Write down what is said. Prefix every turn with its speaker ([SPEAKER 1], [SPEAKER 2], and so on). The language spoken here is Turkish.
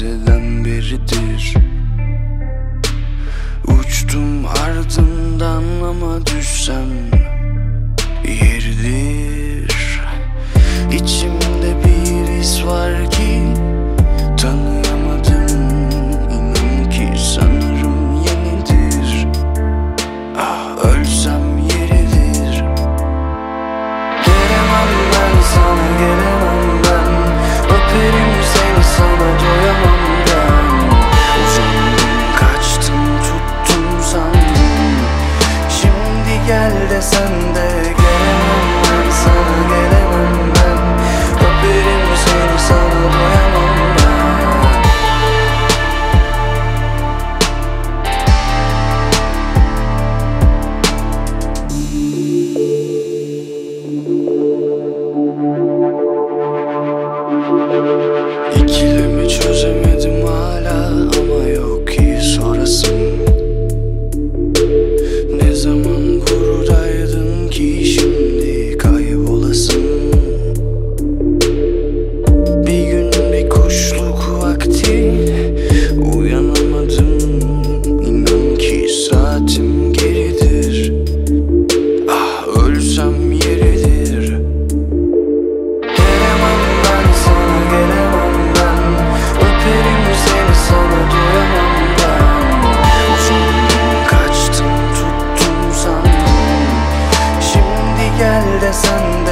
[SPEAKER 1] geceden beridir. Uçtum ardından ama düşsem yeridir sun.